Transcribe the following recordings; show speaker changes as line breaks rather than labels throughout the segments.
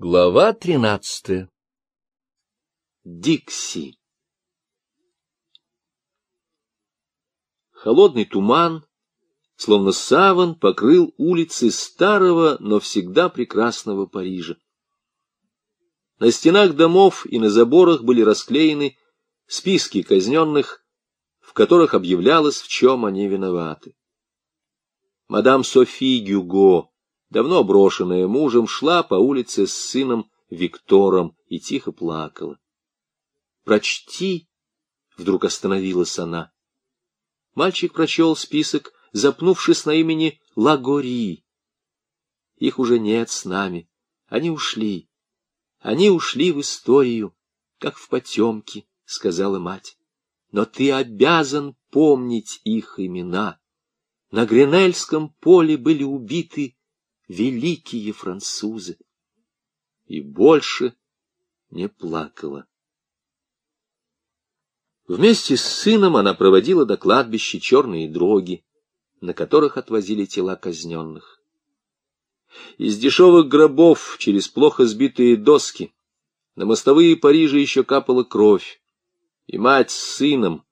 Глава тринадцатая Дикси Холодный туман, словно саван, покрыл улицы старого, но всегда прекрасного Парижа. На стенах домов и на заборах были расклеены списки казненных, в которых объявлялось, в чем они виноваты. Мадам Софи Гюго, давно брошенная мужем, шла по улице с сыном Виктором и тихо плакала. «Прочти!» — вдруг остановилась она. Мальчик прочел список, запнувшись на имени Лагори. Их уже нет с нами. Они ушли. Они ушли в историю, как в потемки, — сказала мать. Но ты обязан помнить их имена. На Гренельском поле были убиты великие французы. И больше не плакала. Вместе с сыном она проводила до кладбища черные дроги, на которых отвозили тела казненных. Из дешевых гробов через плохо сбитые доски на мостовые Парижа еще капала кровь, и мать с сыном,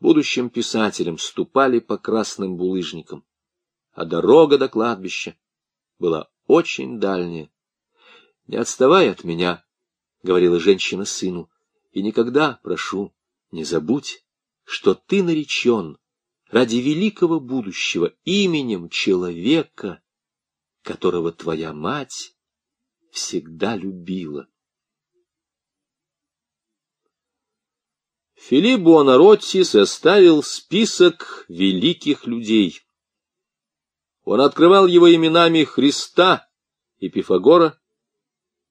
будущим писателем, ступали по красным булыжникам, а дорога до кладбища была очень дальняя. — Не отставай от меня, — говорила женщина сыну, — и никогда, прошу, не забудь, что ты наречен ради великого будущего именем человека, которого твоя мать всегда любила. Филипп Буонаротти составил список великих людей. Он открывал его именами Христа и Пифагора,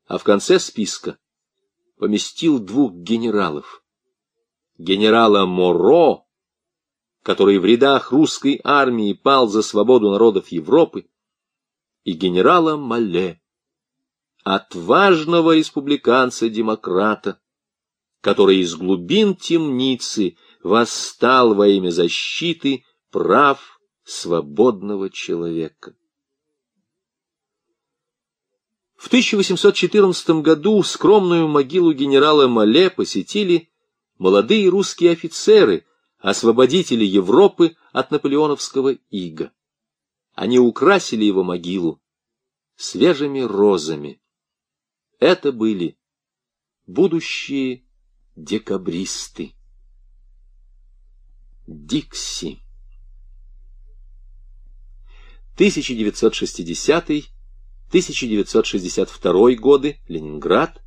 а в конце списка поместил двух генералов. Генерала Моро, который в рядах русской армии пал за свободу народов Европы, и генерала Мале, отважного республиканца-демократа, который из глубин темницы восстал во имя защиты прав свободного человека. В 1814 году скромную могилу генерала Мале посетили молодые русские офицеры, освободители Европы от наполеоновского ига. Они украсили его могилу свежими розами. Это были будущие декабристы. Дикси 1960-1962 годы, Ленинград,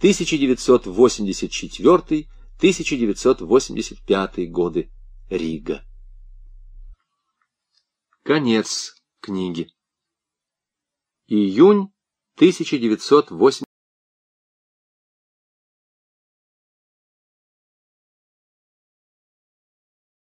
1984-1985 годы, Рига. Конец книги. Июнь 1980